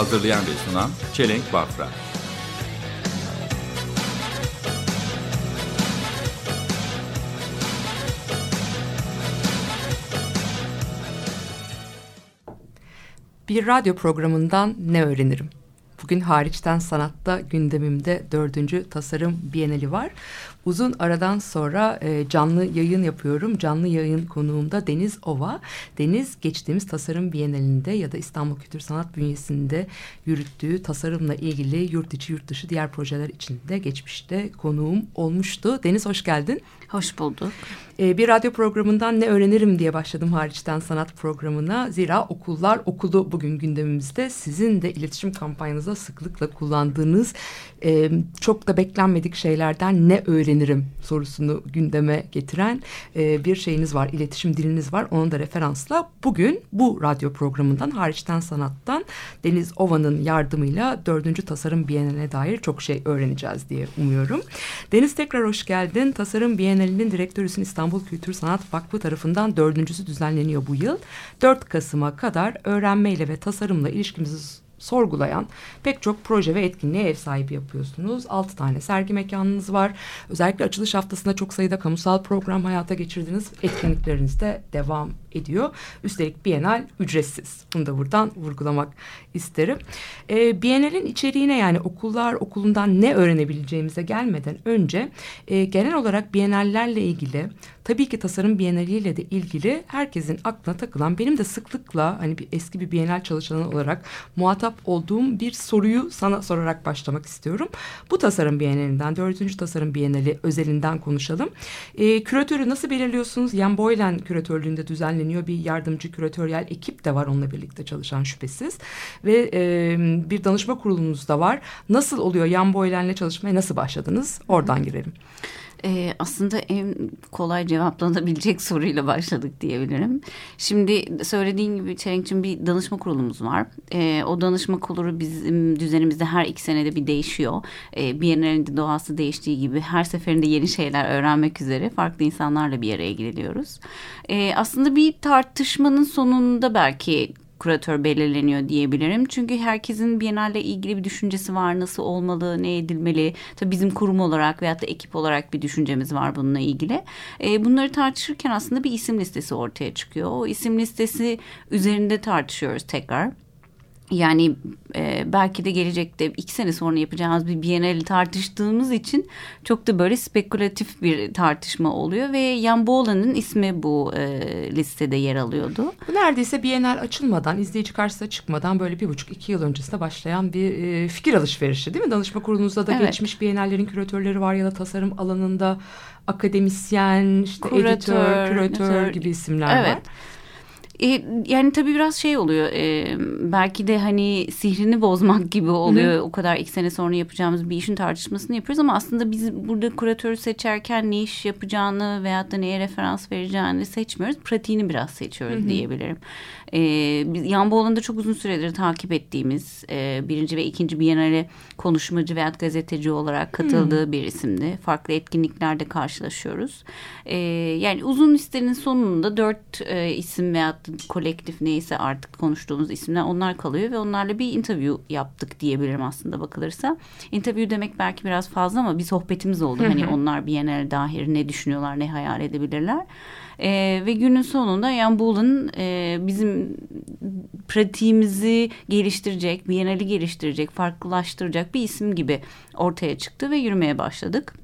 Hazırlayan ve sunan Çelenk Bafra Bir radyo programından ne öğrenirim? Bugün hariçten sanatta gündemimde dördüncü tasarım bienali var. Uzun aradan sonra e, canlı yayın yapıyorum. Canlı yayın konuğumda Deniz Ova. Deniz geçtiğimiz tasarım bienalinde ya da İstanbul Kültür Sanat bünyesinde yürüttüğü tasarımla ilgili yurt içi yurt dışı diğer projeler içinde geçmişte konuğum olmuştu. Deniz hoş geldin. Hoş bulduk. Ee, bir radyo programından ne öğrenirim diye başladım hariçten sanat programına. Zira okullar okulu bugün gündemimizde. Sizin de iletişim kampanyanızda sıklıkla kullandığınız e, çok da beklenmedik şeylerden ne öğrenirim sorusunu gündeme getiren e, bir şeyiniz var. iletişim diliniz var. Onun da referansla bugün bu radyo programından hariçten sanattan Deniz Ova'nın yardımıyla dördüncü tasarım biyeneline dair çok şey öğreneceğiz diye umuyorum. Deniz tekrar hoş geldin. Tasarım Bienalinin direktörüsün İstanbul Kültür Sanat Vakfı tarafından dördüncüsü düzenleniyor bu yıl. 4 Kasım'a kadar öğrenmeyle ve tasarımla ilişkimizi sorgulayan pek çok proje ve etkinliğe ev sahibi yapıyorsunuz. Altı tane sergi mekanınız var. Özellikle açılış haftasında çok sayıda kamusal program hayata geçirdiğiniz etkinlikleriniz de devam ediyor. Üstelik Bienal ücretsiz. Bunu da buradan vurgulamak isterim. E, Bienal'in içeriğine yani okullar okulundan ne öğrenebileceğimize gelmeden önce e, genel olarak Bienallerle ilgili tabii ki tasarım Bienaliyle de ilgili herkesin aklına takılan benim de sıklıkla hani bir eski bir Bienal çalışanı olarak muhatap olduğum bir soruyu sana sorarak başlamak istiyorum. Bu tasarım Bienalinden dördüncü tasarım Bienali özelinden konuşalım. E, küratörü nasıl belirliyorsunuz? Jan Boylen küratörlüğünde düzenleniyor. Bir yardımcı küratöryel ekip de var onunla birlikte çalışan şüphesiz. Ve e, bir danışma kurulunuz da var. Nasıl oluyor Jan Boylen'le çalışmaya nasıl başladınız? Oradan girelim. Ee, aslında en kolay cevaplanabilecek soruyla başladık diyebilirim. Şimdi söylediğin gibi Çelenk'cim bir danışma kurulumuz var. Ee, o danışma kurulu bizim düzenimizde her iki senede bir değişiyor. Ee, bir yerlerinde doğası değiştiği gibi her seferinde yeni şeyler öğrenmek üzere farklı insanlarla bir araya geliliyoruz. Ee, aslında bir tartışmanın sonunda belki kuratör belirleniyor diyebilirim. Çünkü herkesin Biennale ilgili bir düşüncesi var. Nasıl olmalı, ne edilmeli? Tabii bizim kurum olarak veyahut da ekip olarak bir düşüncemiz var bununla ilgili. E, bunları tartışırken aslında bir isim listesi ortaya çıkıyor. O isim listesi üzerinde tartışıyoruz tekrar. Yani e, belki de gelecekte iki sene sonra yapacağımız bir Biennale tartıştığımız için çok da böyle spekülatif bir tartışma oluyor ve Jan Bolan'ın ismi bu e, listede yer alıyordu. Bu neredeyse Bienal açılmadan, izleyici karşısına çıkmadan böyle bir buçuk iki yıl öncesinde başlayan bir e, fikir alışverişi değil mi? Danışma kurulunuzda da Evet. geçmiş Bienallerin küratörleri var ya da tasarım alanında akademisyen, işte Kuratör, editör, küratör küratör. gibi isimler var. Evet. E, yani tabii biraz şey oluyor e, belki de hani sihrini bozmak gibi oluyor o kadar iki sene sonra yapacağımız bir işin tartışmasını yapıyoruz ama aslında biz burada kuratörü seçerken ne iş yapacağını veyahut da neye referans vereceğini seçmiyoruz pratiğini biraz seçiyoruz diyebilirim. E, biz Yan Boğlan'da çok uzun süredir takip ettiğimiz e, birinci ve ikinci Biennale konuşmacı veyahut gazeteci olarak katıldığı bir isimdi. Farklı etkinliklerde karşılaşıyoruz. E, yani uzun listenin sonunda dört e, isim veyahut da kolektif neyse artık konuştuğumuz isimler onlar kalıyor ve onlarla bir interview yaptık diyebilirim aslında bakılırsa. Interview demek belki biraz fazla ama bir sohbetimiz oldu. Hani onlar Biennale dair ne düşünüyorlar, ne hayal edebilirler. E, ve günün sonunda Jan Bool'un e, bizim pratiğimizi geliştirecek, Biennale'i geliştirecek, farklılaştıracak bir isim gibi ortaya çıktı ve yürümeye başladık.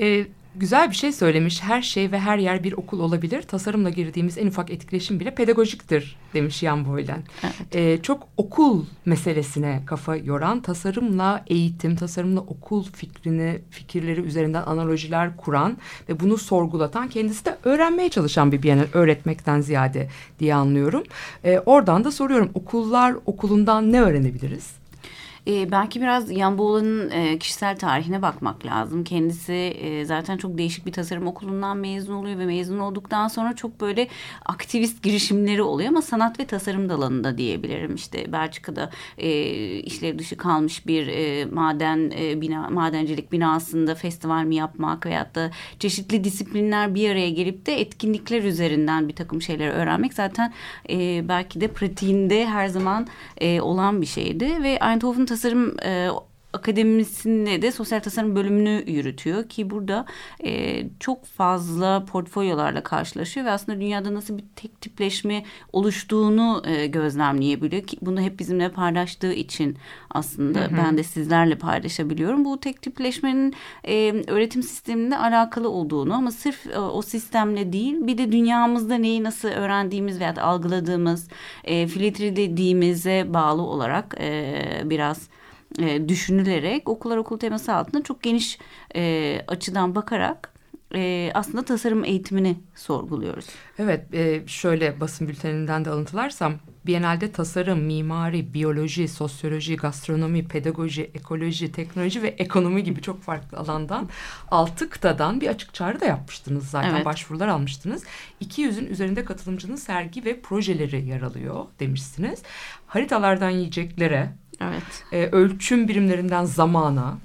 E, güzel bir şey söylemiş. Her şey ve her yer bir okul olabilir. Tasarımla girdiğimiz en ufak etkileşim bile pedagojiktir demiş Jan Boylen. Evet. Ee, çok okul meselesine kafa yoran, tasarımla eğitim, tasarımla okul fikrini, fikirleri üzerinden analojiler kuran ve bunu sorgulatan, kendisi de öğrenmeye çalışan bir Biennale, öğretmekten ziyade diye anlıyorum. Ee, oradan da soruyorum, okullar okulundan ne öğrenebiliriz? E, belki biraz Yanboğlu'nun e, kişisel tarihine bakmak lazım. Kendisi e, zaten çok değişik bir tasarım okulundan mezun oluyor ve mezun olduktan sonra çok böyle aktivist girişimleri oluyor ama sanat ve tasarım dalında diyebilirim. İşte Belçika'da e, işlev dışı kalmış bir e, maden e, bina madencilik binasında festival mi yapmak veyahut da çeşitli disiplinler bir araya gelip de etkinlikler üzerinden bir takım şeyleri öğrenmek zaten e, belki de pratiğinde her zaman e, olan bir şeydi ve Eindhoven Tasarım e, Akademisinde de sosyal tasarım bölümünü yürütüyor ki burada e, çok fazla portfolyolarla karşılaşıyor ve aslında dünyada nasıl bir tek tipleşme oluştuğunu e, gözlemleyebiliyor ki bunu hep bizimle paylaştığı için aslında ben de sizlerle paylaşabiliyorum. Bu tek tipleşmenin e, öğretim sisteminde alakalı olduğunu ama sırf e, o sistemle değil bir de dünyamızda neyi nasıl öğrendiğimiz veya algıladığımız e, filtrelediğimize bağlı olarak e, biraz e, düşünülerek okullar okul teması altında çok geniş e, açıdan bakarak e, aslında tasarım eğitimini sorguluyoruz. Evet, e, şöyle basın bülteninden de alıntılarsam Biennale'de tasarım, mimari, biyoloji, sosyoloji, gastronomi, pedagoji, ekoloji, teknoloji ve ekonomi gibi çok farklı alandan altı kıtadan bir açık çağrı da yapmıştınız zaten. Evet. Başvurular almıştınız. 200'ün üzerinde katılımcının sergi ve projeleri yer alıyor demişsiniz. Haritalardan yiyeceklere, Evet. e, ölçüm birimlerinden zamana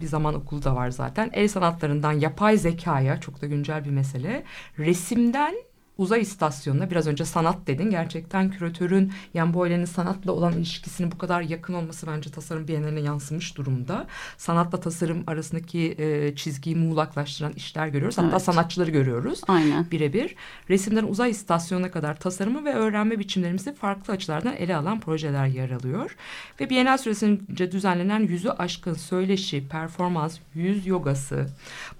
bir zaman okulu da var zaten. El sanatlarından yapay zekaya çok da güncel bir mesele. Resimden uzay istasyonuna biraz önce sanat dedin. Gerçekten küratörün Jan Boyle'nin sanatla olan ilişkisinin bu kadar yakın olması bence tasarım biyeneline yansımış durumda. Sanatla tasarım arasındaki e, çizgiyi muğlaklaştıran işler görüyoruz. Hatta Evet. sanatçıları görüyoruz Aynen. birebir resimden uzay istasyonuna kadar tasarımı ve öğrenme biçimlerimizi farklı açılardan ele alan projeler yer alıyor. Ve Bienal süresince düzenlenen yüzü aşkın söyleşi, performans, yüz yogası,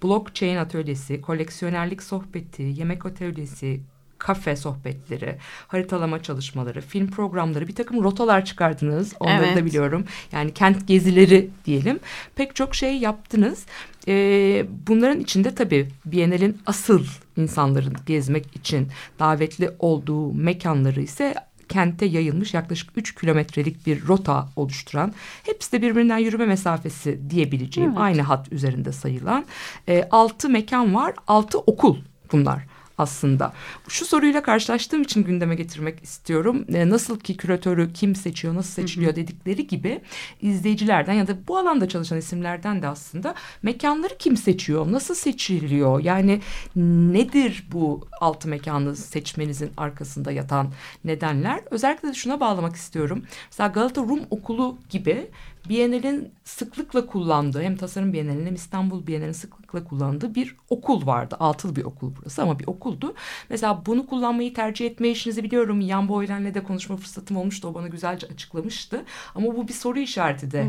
blockchain atölyesi, koleksiyonerlik sohbeti, yemek atölyesi, kafe sohbetleri, haritalama çalışmaları, film programları, bir takım rotalar çıkardınız. Onları Evet. da biliyorum. Yani kent gezileri diyelim. Pek çok şey yaptınız. Ee, bunların içinde tabii Biennale'in asıl insanların gezmek için davetli olduğu mekanları ise kente yayılmış yaklaşık 3 kilometrelik bir rota oluşturan hepsi de birbirinden yürüme mesafesi diyebileceğim Evet. aynı hat üzerinde sayılan e, 6 mekan var 6 okul bunlar aslında. Şu soruyla karşılaştığım için gündeme getirmek istiyorum. E, nasıl ki küratörü kim seçiyor, nasıl seçiliyor dedikleri gibi izleyicilerden ya da bu alanda çalışan isimlerden de aslında mekanları kim seçiyor, nasıl seçiliyor? Yani nedir bu altı mekanı seçmenizin arkasında yatan nedenler? Özellikle de şuna bağlamak istiyorum. Mesela Galata Rum Okulu gibi Biennale'in sıklıkla kullandığı hem tasarım Biennale'nin hem İstanbul Biennale'nin sıklıkla kullandığı bir okul vardı. Altılı bir okul burası ama bir okuldu. Mesela bunu kullanmayı tercih etme işinizi biliyorum. Yan Boylen'le de konuşma fırsatım olmuştu. O bana güzelce açıklamıştı. Ama bu bir soru işareti de.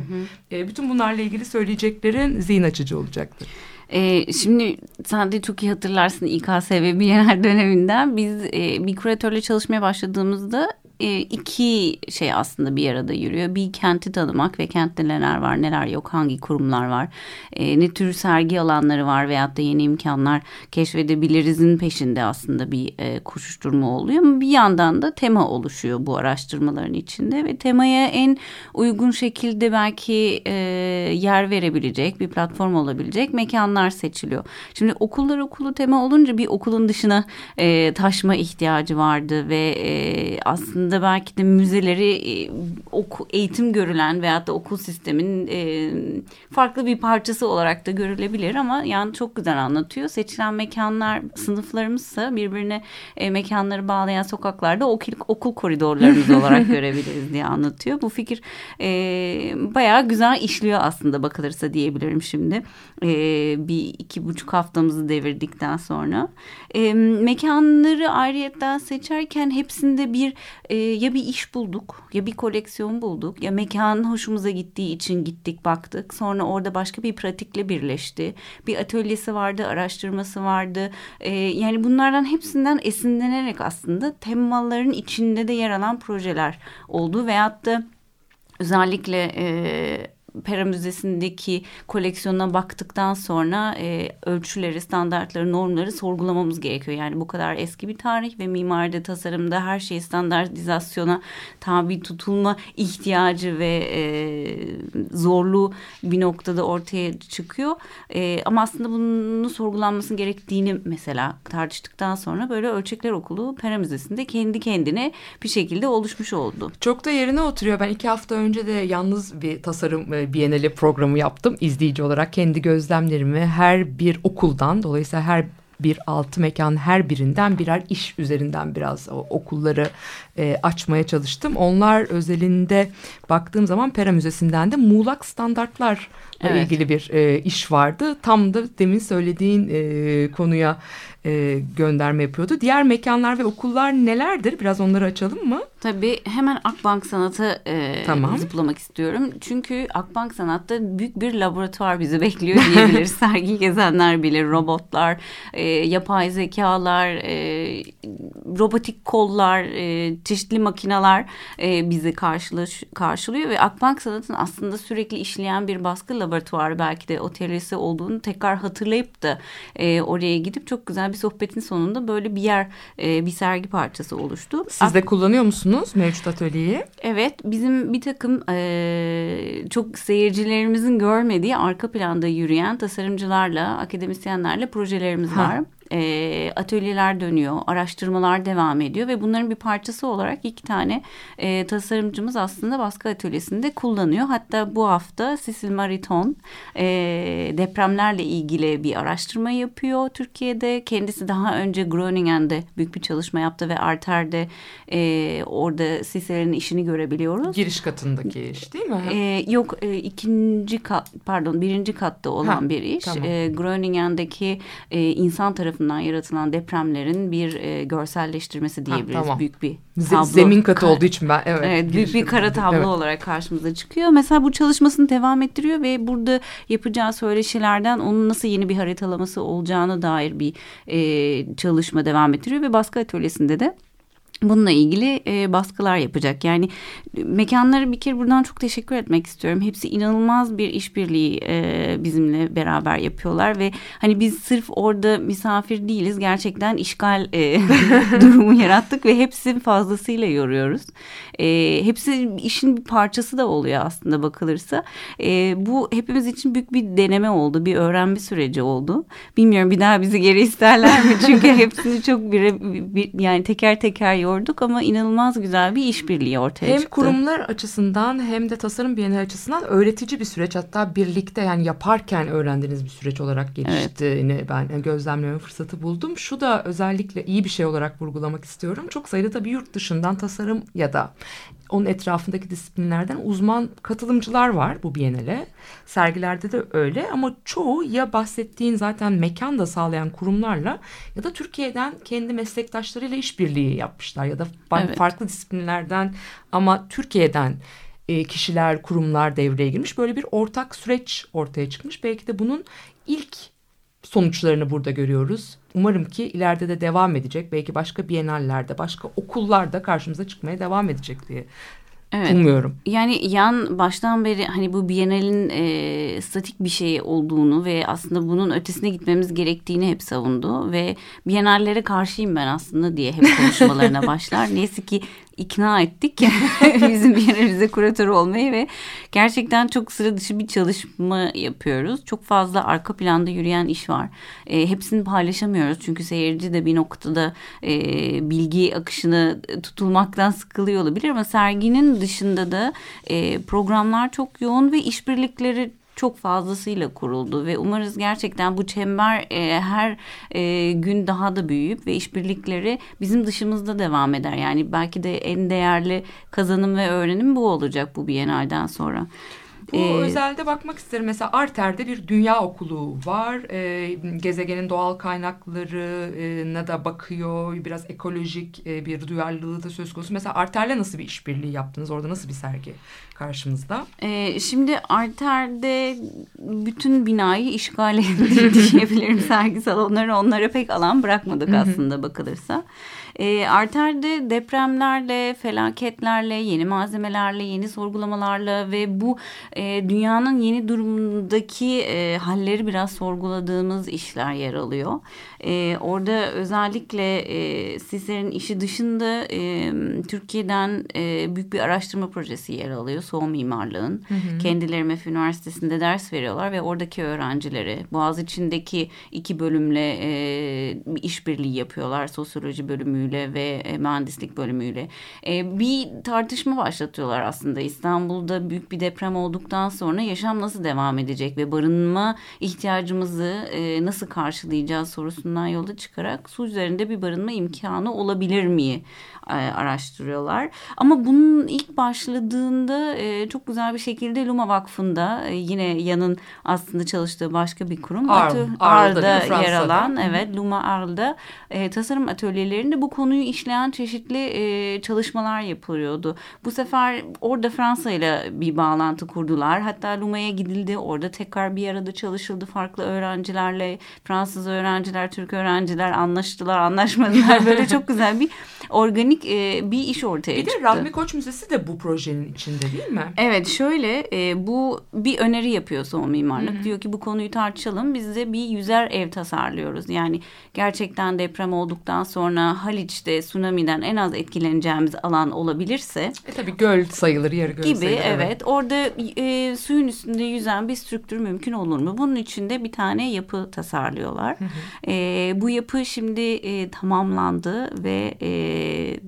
E, bütün bunlarla ilgili söyleyeceklerin zihin açıcı olacaktır. Ee, şimdi sen de çok iyi hatırlarsın İKSV Bienal döneminden biz e, bir küratörle çalışmaya başladığımızda iki şey aslında bir arada yürüyor. Bir kenti tanımak ve kentte neler var neler yok hangi kurumlar var e, ne tür sergi alanları var veyahut da yeni imkanlar keşfedebilirizin peşinde aslında bir e, koşuşturma oluyor. Ama bir yandan da tema oluşuyor bu araştırmaların içinde ve temaya en uygun şekilde belki e, yer verebilecek bir platform olabilecek mekanlar seçiliyor. Şimdi okullar okulu tema olunca bir okulun dışına e, taşma ihtiyacı vardı ve e, aslında belki de müzeleri e, oku, eğitim görülen veyahut da okul sisteminin e, farklı bir parçası olarak da görülebilir ama yani çok güzel anlatıyor. Seçilen mekanlar sınıflarımızsa birbirine e, mekanları bağlayan sokaklarda okul, okul koridorlarımız olarak görebiliriz diye anlatıyor. Bu fikir e, bayağı güzel işliyor aslında bakılırsa diyebilirim şimdi. E, bir iki buçuk haftamızı devirdikten sonra. E, mekanları ayrıyetten seçerken hepsinde bir e, ya bir iş bulduk ya bir koleksiyon bulduk ya mekan hoşumuza gittiği için gittik baktık. Sonra orada başka bir pratikle birleşti. Bir atölyesi vardı, araştırması vardı. E, yani bunlardan hepsinden esinlenerek aslında temaların içinde de yer alan projeler oldu veyahut da özellikle e, Pera Müzesi'ndeki koleksiyona baktıktan sonra e, ölçüleri, standartları, normları sorgulamamız gerekiyor. Yani bu kadar eski bir tarih ve mimaride, tasarımda her şey standartizasyona tabi tutulma ihtiyacı ve e, zorluğu bir noktada ortaya çıkıyor. E, ama aslında bunun sorgulanmasının gerektiğini mesela tartıştıktan sonra böyle Ölçekler Okulu Pera Müzesi'nde kendi kendine bir şekilde oluşmuş oldu. Çok da yerine oturuyor. Ben iki hafta önce de yalnız bir tasarım e, bienali programı yaptım. izleyici olarak kendi gözlemlerimi her bir okuldan dolayısıyla her bir altı mekan her birinden birer iş üzerinden biraz o okulları e, açmaya çalıştım. Onlar özelinde baktığım zaman Pera Müzesi'nden de muğlak standartlarla Evet. ilgili bir e, iş vardı. Tam da demin söylediğin e, konuya e, gönderme yapıyordu. Diğer mekanlar ve okullar nelerdir? Biraz onları açalım mı? Tabii hemen Akbank Sanat'a e, Tamam. zıplamak istiyorum. Çünkü Akbank Sanat'ta büyük bir laboratuvar bizi bekliyor diyebiliriz. Sergi gezenler bilir. Robotlar, e, yapay zekalar, e, robotik kollar, e, çeşitli makineler e, bizi karşılaş, karşılıyor. Ve Akbank Sanat'ın aslında sürekli işleyen bir baskı laboratuvarı belki de atölyesi olduğunu tekrar hatırlayıp da e, oraya gidip çok güzel bir sohbetin sonunda böyle bir yer, e, bir sergi parçası oluştu. Siz de kullanıyor musunuz mevcut atölyeyi? Evet bizim bir takım eee, çok seyircilerimizin görmediği arka planda yürüyen tasarımcılarla, akademisyenlerle projelerimiz Ha. var. Eee, atölyeler dönüyor, araştırmalar devam ediyor ve bunların bir parçası olarak iki tane eee, tasarımcımız aslında baskı atölyesinde kullanıyor. Hatta bu hafta Cecil Mariton eee, depremlerle ilgili bir araştırma yapıyor Türkiye'de. Kendisi daha önce Groningen'de büyük bir çalışma yaptı ve Arter'de eee, orada Cecil'in işini görebiliyoruz. Giriş katındaki iş değil mi? Ee, yok e, ikinci kat pardon birinci katta olan Ha, bir iş. tamam. Ee, Groningen'deki e, insan tarafından yaratılan depremlerin bir e, görselleştirmesi diyebiliriz. tamam. Büyük bir tablo. Zemin katı Ka- olduğu için ben evet. Evet, büyük bir kara tablo Evet. olarak karşımıza çıkıyor. Mesela bu çalışmasını devam ettiriyor ve burada yapacağı söyleşilerden onun nasıl yeni bir haritalaması olacağına dair bir e, çalışma devam ettiriyor ve baskı atölyesinde de Bununla ilgili e, baskılar yapacak. Yani mekanlara bir kere buradan çok teşekkür etmek istiyorum. Hepsi inanılmaz bir işbirliği e, bizimle beraber yapıyorlar ve hani biz sırf orada misafir değiliz. Gerçekten işgal e, durumu yarattık ve hepsi fazlasıyla yoruyoruz. E, hepsi işin bir parçası da oluyor aslında bakılırsa. E, bu hepimiz için büyük bir deneme oldu, bir öğrenme süreci oldu. Bilmiyorum bir daha bizi geri isterler mi? Çünkü hepsini çok bir, bir- yani teker teker yorduk ama inanılmaz güzel bir işbirliği ortaya Hem çıktı. kurumlar açısından hem de tasarım bienali açısından öğretici bir süreç. Hatta birlikte yani yaparken öğrendiğiniz bir süreç olarak geliştiğini ben gözlemleme fırsatı buldum. Şu da özellikle iyi bir şey olarak vurgulamak istiyorum. Çok sayıda tabii yurt dışından tasarım ya da onun etrafındaki disiplinlerden uzman katılımcılar var bu bienale. Sergilerde de öyle ama çoğu ya bahsettiğin zaten mekan da sağlayan kurumlarla ya da Türkiye'den kendi meslektaşlarıyla işbirliği yapmışlar ya da Evet. farklı disiplinlerden ama Türkiye'den e, kişiler, kurumlar devreye girmiş. Böyle bir ortak süreç ortaya çıkmış. Belki de bunun ilk sonuçlarını burada görüyoruz. Umarım ki ileride de devam edecek. Belki başka bienallerde, başka okullarda karşımıza çıkmaya devam edecek diye Evet. umuyorum. Yani yan baştan beri hani bu Biennale'in e, statik bir şey olduğunu ve aslında bunun ötesine gitmemiz gerektiğini hep savundu ve Biennallere karşıyım ben aslında diye hep konuşmalarına başlar. Neyse ki ikna ettik bizim Biennale'mize kuratör olmayı ve gerçekten çok sıra dışı bir çalışma yapıyoruz. Çok fazla arka planda yürüyen iş var. E, hepsini paylaşamıyoruz çünkü seyirci de bir noktada e, bilgi akışını tutulmaktan sıkılıyor olabilir ama serginin dışında da e, programlar çok yoğun ve işbirlikleri çok fazlasıyla kuruldu ve umarız gerçekten bu çember e, her e, gün daha da büyüyüp ve işbirlikleri bizim dışımızda devam eder. Yani belki de en değerli kazanım ve öğrenim bu olacak bu Biennale'den sonra. Bu Ee, özelde bakmak isterim. Mesela Arter'de bir dünya okulu var. Ee, gezegenin doğal kaynaklarına da bakıyor. Biraz ekolojik e, bir duyarlılığı da söz konusu. Mesela Arter'le nasıl bir işbirliği yaptınız? Orada nasıl bir sergi karşımızda? Ee, şimdi Arter'de bütün binayı işgal etti diyebilirim sergi salonları. Onlara pek alan bırakmadık aslında bakılırsa. E, Arter'de depremlerle, felaketlerle, yeni malzemelerle, yeni sorgulamalarla ve bu e, dünyanın yeni durumundaki e, halleri biraz sorguladığımız işler yer alıyor. E, orada özellikle e, sizlerin işi dışında e, Türkiye'den e, büyük bir araştırma projesi yer alıyor. Soğuk mimarlığın. Kendileri MEF Üniversitesi'nde ders veriyorlar ve oradaki öğrencileri Boğaziçi'ndeki iki bölümle e, bir işbirliği yapıyorlar. Sosyoloji bölümüyle ve e, mühendislik bölümüyle. E, bir tartışma başlatıyorlar aslında. İstanbul'da büyük bir deprem olduktan sonra yaşam nasıl devam edecek ve barınma ihtiyacımızı e, nasıl karşılayacağız sorusundan yola çıkarak su üzerinde bir barınma imkanı olabilir mi araştırıyorlar. Ama bunun ilk başladığında çok güzel bir şekilde Luma Vakfı'nda yine yanın aslında çalıştığı başka bir kurum. Atö- değil mi? Arles'da yer alan evet Luma Arles'da e, tasarım atölyelerinde bu konuyu işleyen çeşitli e, çalışmalar yapılıyordu. Bu sefer orada Fransa ile bir bağlantı kurdular. Hatta Luma'ya gidildi. Orada tekrar bir arada çalışıldı farklı öğrencilerle. Fransız öğrenciler, Türk öğrenciler anlaştılar, anlaşmadılar. Böyle çok güzel bir organik e, bir iş ortaya Bir de çıktı. Rahmi Koç Müzesi de bu projenin içinde değil mi? Evet şöyle e, bu bir öneri yapıyor son mimarlık. Diyor ki bu konuyu tartışalım. Biz de bir yüzer ev tasarlıyoruz. Yani gerçekten deprem olduktan sonra Haliç'te tsunami'den en az etkileneceğimiz alan olabilirse E tabii göl sayılır, yarı göl gibi sayılır. evet. Orada e, suyun üstünde yüzen bir strüktür mümkün olur mu? Bunun için de bir tane yapı tasarlıyorlar. E, bu yapı şimdi e, tamamlandı ve e,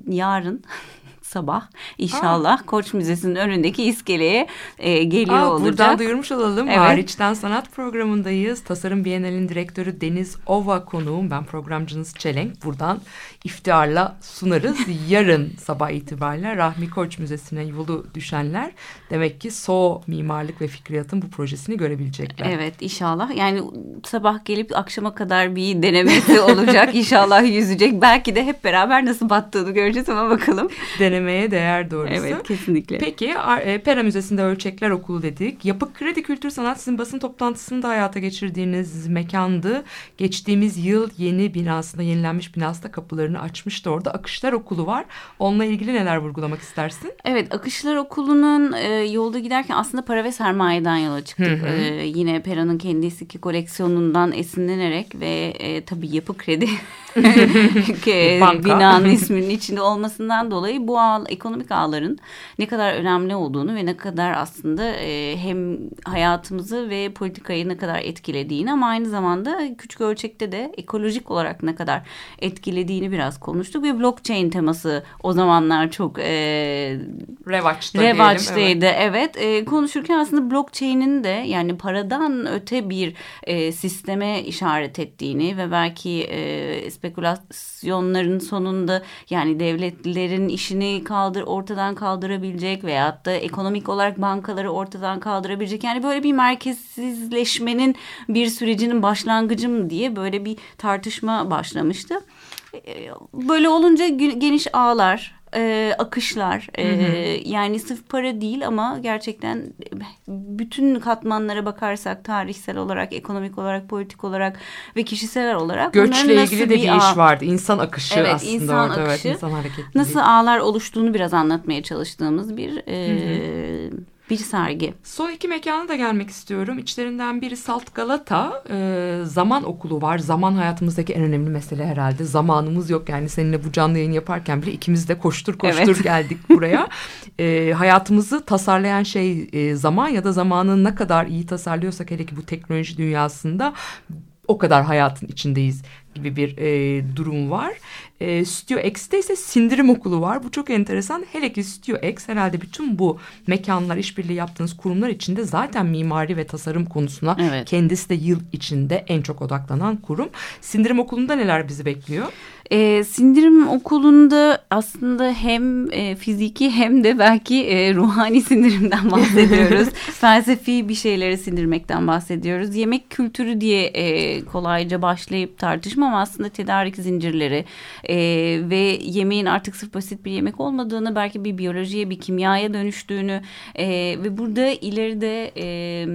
yarın sabah inşallah Koç Müzesi'nin önündeki iskeleye e, geliyor Aa, olacak. buradan duyurmuş olalım. Evet. Hariçten Sanat programındayız. Tasarım Bienal'in direktörü Deniz Ova konuğum. Ben programcınız Çelenk. Buradan iftiharla sunarız. Yarın sabah itibariyle Rahmi Koç Müzesi'ne yolu düşenler demek ki So Mimarlık ve Fikriyat'ın bu projesini görebilecekler. Evet inşallah yani sabah gelip akşama kadar bir denemesi olacak inşallah yüzecek belki de hep beraber nasıl battığını göreceğiz ama bakalım. Denemeye değer doğrusu. Evet kesinlikle. Peki e, Pera Müzesi'nde Ölçekler Okulu dedik. Yapı Kredi Kültür Sanat sizin basın toplantısını da hayata geçirdiğiniz mekandı. Geçtiğimiz yıl yeni binasında yenilenmiş binasında kapılarını açmıştı orada. Akışlar Okulu var. Onunla ilgili neler vurgulamak istersin? Evet Akışlar Okulu'nun e, yolda giderken aslında para ve sermayeden yola çıktık. Hı hı. E, yine Pera'nın kendisi ki koleksiyonundan esinlenerek ve e, tabii yapı kredi. binanın isminin içinde olmasından dolayı bu ağ, ekonomik ağların ne kadar önemli olduğunu ve ne kadar aslında e, hem hayatımızı ve politikayı ne kadar etkilediğini ama aynı zamanda küçük ölçekte de ekolojik olarak ne kadar etkilediğini biraz konuştuk ve blockchain teması o zamanlar çok e, Revaçta diyelim. Revaçtaydı evet. evet. E, konuşurken aslında blockchain'in de yani paradan öte bir e, sisteme işaret ettiğini ve belki e, spekülasyonların sonunda yani devletlerin işini kaldır ortadan kaldırabilecek veyahut da ekonomik olarak bankaları ortadan kaldırabilecek yani böyle bir merkezsizleşmenin bir sürecinin başlangıcı mı diye böyle bir tartışma başlamıştı. E, Böyle olunca geniş ağlar, e, akışlar, e, yani sırf para değil ama gerçekten bütün katmanlara bakarsak tarihsel olarak, ekonomik olarak, politik olarak ve kişisel olarak Göçle ilgili de bir ağ- iş vardı. İnsan akışı Evet, aslında insan orada. akışı. Evet, insan hareketliliği. Nasıl ağlar oluştuğunu biraz anlatmaya çalıştığımız bir e, bir sergi. Son iki mekana da gelmek istiyorum. İçlerinden biri Salt Galata. Ee, zaman okulu var. Zaman hayatımızdaki en önemli mesele herhalde. Zamanımız yok yani seninle bu canlı yayın yaparken bile ikimiz de koştur koştur Evet. geldik buraya. Ee, hayatımızı tasarlayan şey e, zaman ya da zamanı ne kadar iyi tasarlıyorsak hele ki bu teknoloji dünyasında o kadar hayatın içindeyiz gibi bir e, durum var. E, Studio X'te ise sindirim okulu var. Bu çok enteresan. Hele ki Studio X herhalde bütün bu mekanlar, işbirliği yaptığınız kurumlar içinde zaten mimari ve tasarım konusuna Evet. kendisi de yıl içinde en çok odaklanan kurum. Sindirim okulunda neler bizi bekliyor? E, sindirim okulunda aslında hem e, fiziki hem de belki e, ruhani sindirimden bahsediyoruz. Felsefi bir şeyleri sindirmekten bahsediyoruz. Yemek kültürü diye e, kolayca başlayıp tartışma ama aslında tedarik zincirleri e, ve yemeğin artık sırf basit bir yemek olmadığını belki bir biyolojiye bir kimyaya dönüştüğünü e, ve burada ileride e,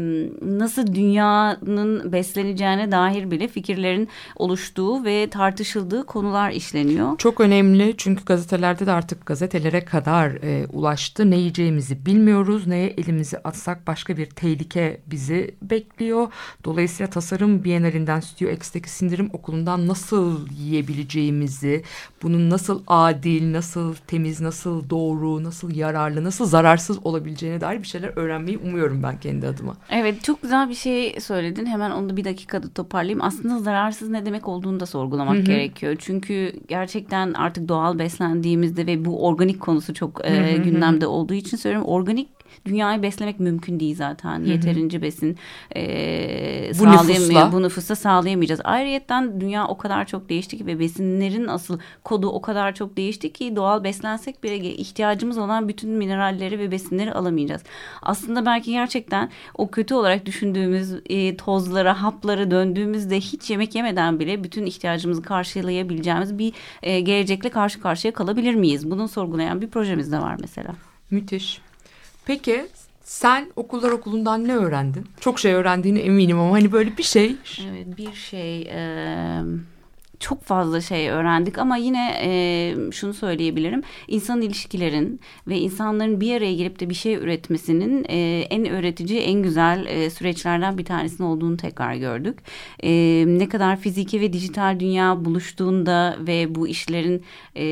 nasıl dünyanın besleneceğine dair bile fikirlerin oluştuğu ve tartışıldığı konular işleniyor. Çok önemli çünkü gazetelerde de artık gazetelere kadar e, ulaştı. Ne yiyeceğimizi bilmiyoruz. Neye elimizi atsak başka bir tehlike bizi bekliyor. Dolayısıyla tasarım bienalinden Stüdyo X'teki sindirim okulundan nasıl yiyebileceğimizi, bunun nasıl adil, nasıl temiz, nasıl doğru, nasıl yararlı, nasıl zararsız olabileceğine dair bir şeyler öğrenmeyi umuyorum ben kendi adıma. Evet çok güzel bir şey söyledin. Hemen onu da bir dakikada toparlayayım. Aslında zararsız ne demek olduğunu da sorgulamak gerekiyor. Çünkü gerçekten artık doğal beslendiğimizde ve bu organik konusu çok e, gündemde olduğu için söylüyorum. Organik dünyayı beslemek mümkün değil zaten. Yeterince besin e, Bu sağlayamıyor. nüfusla. Bu nüfusta sağlayamayacağız. Ayrıyeten dünya o kadar çok değişti ki ve besinlerin asıl kodu o kadar çok değişti ki doğal beslensek bile ihtiyacımız olan bütün mineralleri ve besinleri alamayacağız. Aslında belki gerçekten o kötü olarak düşündüğümüz e, tozlara, haplara döndüğümüzde hiç yemek yemeden bile bütün ihtiyacımızı karşılayabileceğimiz bir e, gelecekle karşı karşıya kalabilir miyiz? Bunu sorgulayan bir projemiz de var mesela. Müthiş. Peki sen okullar okulundan ne öğrendin? Çok şey öğrendiğine eminim ama hani böyle bir şey. Evet bir şey e, çok fazla şey öğrendik ama yine e, şunu söyleyebilirim. İnsan ilişkilerin ve insanların bir araya gelip de bir şey üretmesinin e, en öğretici, en güzel e, süreçlerden bir tanesinin olduğunu tekrar gördük. E, ne kadar fiziki ve dijital dünya buluştuğunda ve bu işlerin e,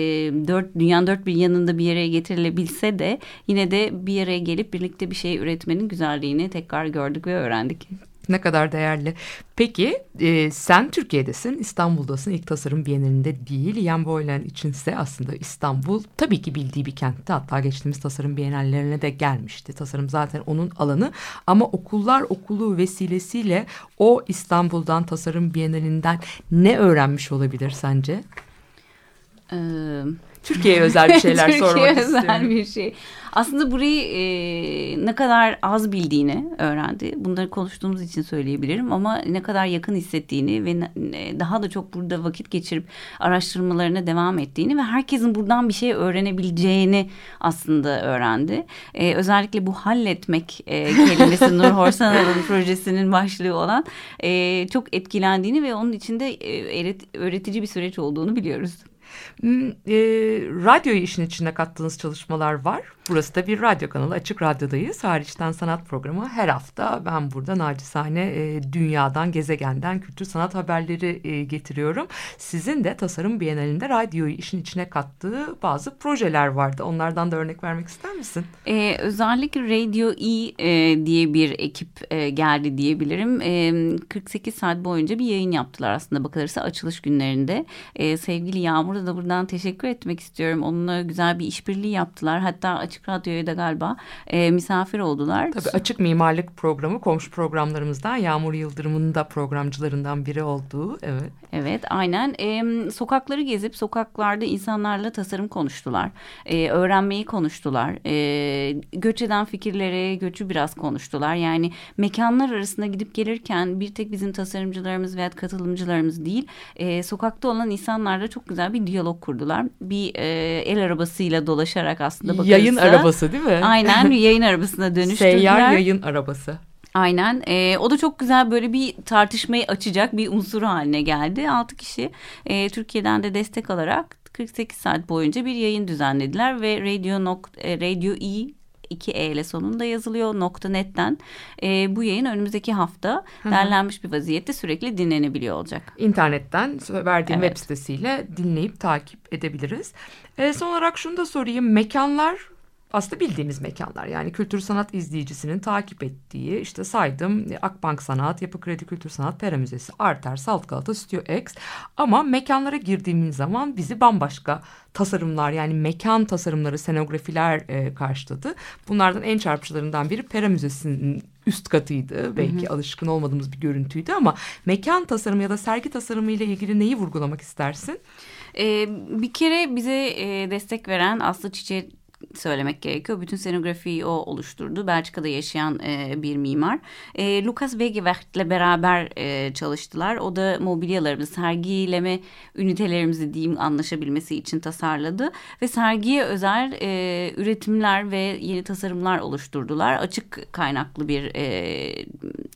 dört dünyanın dört bir yanında bir araya getirilebilse de yine de bir araya gelip birlikte bir şey üretmenin güzelliğini tekrar gördük ve öğrendik. Ne kadar değerli. Peki e, sen Türkiye'desin, İstanbul'dasın. İlk tasarım bienalinde değil. Ian Boylan içinse aslında İstanbul tabii ki bildiği bir kentte. Hatta geçtiğimiz tasarım bienallerine de gelmişti. Tasarım zaten onun alanı. Ama okullar okulu vesilesiyle o İstanbul'dan tasarım bienalinden ne öğrenmiş olabilir sence? Ee, Türkiye'ye özel bir şeyler Türkiye sormak özel istiyorum. bir şey. Aslında burayı e, ne kadar az bildiğini öğrendi. Bunları konuştuğumuz için söyleyebilirim ama ne kadar yakın hissettiğini ve ne- daha da çok burada vakit geçirip araştırmalarına devam ettiğini ve herkesin buradan bir şey öğrenebileceğini aslında öğrendi. E, özellikle bu halletmek e, kelimesi Nur Horsanal'ın projesinin başlığı olan e, çok etkilendiğini ve onun içinde e, öğret- öğretici bir süreç olduğunu biliyoruz. Hmm, e, radyoyu işin içine kattığınız çalışmalar var. Burası da bir radyo kanalı. Açık Radyo'dayız. Hariçten Sanat programı her hafta ben burada nacizane e, dünyadan, gezegenden kültür sanat haberleri e, getiriyorum. Sizin de Tasarım Bienalinde radyoyu işin içine kattığı bazı projeler vardı. Onlardan da örnek vermek ister misin? Ee, özellikle Radio E e, diye bir ekip e, geldi diyebilirim. E, 48 saat boyunca bir yayın yaptılar aslında bakılırsa açılış günlerinde. E, sevgili Yağmur'a da buradan teşekkür etmek istiyorum. Onunla güzel bir işbirliği yaptılar. Hatta Açık Radyo'ya da galiba e, misafir oldular. Tabii Açık Mimarlık Programı komşu programlarımızdan Yağmur Yıldırım'ın da programcılarından biri olduğu. Evet. Evet aynen e, sokakları gezip sokaklarda insanlarla tasarım konuştular. E, öğrenmeyi konuştular. E, göç eden fikirleri göçü biraz konuştular. Yani mekanlar arasında gidip gelirken bir tek bizim tasarımcılarımız veya katılımcılarımız değil. e, sokakta olan insanlarla çok güzel bir diyalog kurdular. Bir e, el arabasıyla dolaşarak aslında bakılırsa. Yayın arabası değil mi? Aynen yayın arabasına dönüştürdüler. Seyyar yayın arabası. Aynen. Ee, o da çok güzel böyle bir tartışmayı açacak bir unsur haline geldi. Altı kişi e, Türkiye'den de destek alarak 48 saat boyunca bir yayın düzenlediler ve Radio, nok, e, Radio E 2 E ile sonunda yazılıyor nokta netten. E, bu yayın önümüzdeki hafta derlenmiş bir vaziyette sürekli dinlenebiliyor olacak. İnternetten verdiğim Evet. web sitesiyle dinleyip takip edebiliriz. E, son olarak şunu da sorayım. Mekanlar aslında bildiğimiz mekanlar. Yani kültür sanat izleyicisinin takip ettiği işte saydım e, Akbank Sanat, Yapı Kredi Kültür Sanat, Pera Müzesi, Arter, Salt Galata, Stüdyo X. Ama mekanlara girdiğimiz zaman bizi bambaşka tasarımlar yani mekan tasarımları, senografiler e, karşıladı. Bunlardan en çarpıcılarından biri Pera Müzesi'nin üst katıydı. Belki alışkın olmadığımız bir görüntüydü ama mekan tasarımı ya da sergi tasarımı ile ilgili neyi vurgulamak istersin? Ee, bir kere bize e, destek veren Aslı Çiçek söylemek gerekiyor. Bütün scenografiyi o oluşturdu. Belçika'da yaşayan e, bir mimar. E, Lucas Wegewert'le beraber e, çalıştılar. O da mobilyalarımızı, sergileme ünitelerimizi diyeyim anlaşabilmesi için tasarladı. Ve sergiye özel e, üretimler ve yeni tasarımlar oluşturdular. Açık kaynaklı bir e,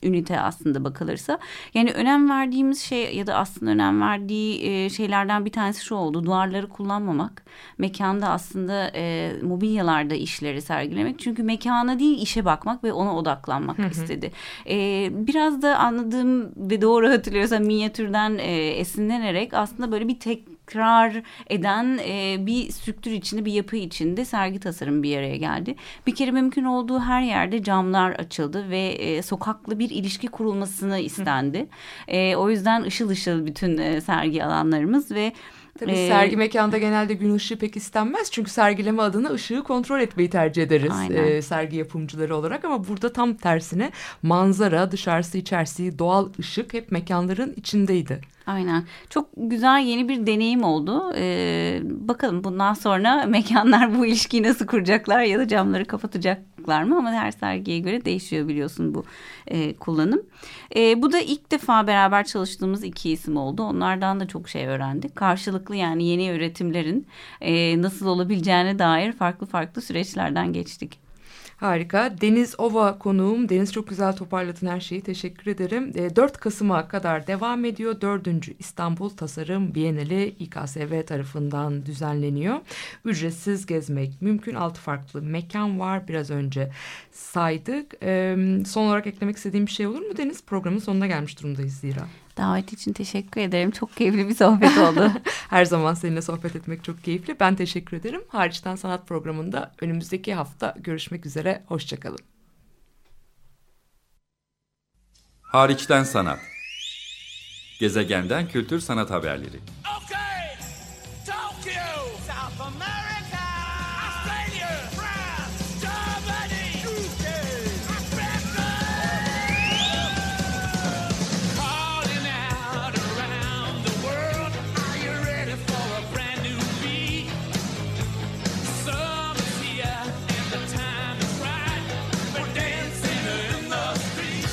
ünite aslında bakılırsa. Yani önem verdiğimiz şey ya da aslında önem verdiği e, şeylerden bir tanesi şu oldu. Duvarları kullanmamak. Mekanda aslında e, mobilyalarda işleri sergilemek. Çünkü mekana değil işe bakmak ve ona odaklanmak istedi. E, biraz da anladığım ve doğru hatırlıyorsam minyatürden e, esinlenerek aslında böyle bir tekrar eden e, bir strüktür içinde bir yapı içinde sergi tasarımı bir araya geldi. Bir kere mümkün olduğu her yerde camlar açıldı ve e, sokaklı bir ilişki kurulmasını istendi. E, o yüzden ışıl ışıl bütün e, sergi alanlarımız ve Tabii e, sergi mekanda genelde gün ışığı pek istenmez. Çünkü sergileme adına ışığı kontrol etmeyi tercih ederiz Aynen. e, sergi yapımcıları olarak. Ama burada tam tersine manzara, dışarısı, içerisi, doğal ışık hep mekanların içindeydi. Aynen. Çok güzel yeni bir deneyim oldu. Ee, bakalım bundan sonra mekanlar bu ilişkiyi nasıl kuracaklar ya da camları kapatacaklar mı? Ama her sergiye göre değişiyor biliyorsun bu e, kullanım. E, bu da ilk defa beraber çalıştığımız iki isim oldu. Onlardan da çok şey öğrendik. Karşılıklı yani yeni üretimlerin e, nasıl olabileceğine dair farklı farklı süreçlerden geçtik. Harika. Deniz Ova konuğum. Deniz çok güzel toparladın her şeyi. Teşekkür ederim. E, 4 Kasım'a kadar devam ediyor. 4. İstanbul Tasarım Bienali İKSV tarafından düzenleniyor. Ücretsiz gezmek mümkün. Altı farklı mekan var. Biraz önce saydık. E, son olarak eklemek istediğim bir şey olur mu Deniz? Programın sonuna gelmiş durumdayız zira. Davet için teşekkür ederim. Çok keyifli bir sohbet oldu. Her zaman seninle sohbet etmek çok keyifli. Ben teşekkür ederim. Hariçten Sanat programında önümüzdeki hafta görüşmek üzere. Hoşçakalın. Hariçten sanat. Gezegenden kültür sanat haberleri. Okay, Tokyo, South America,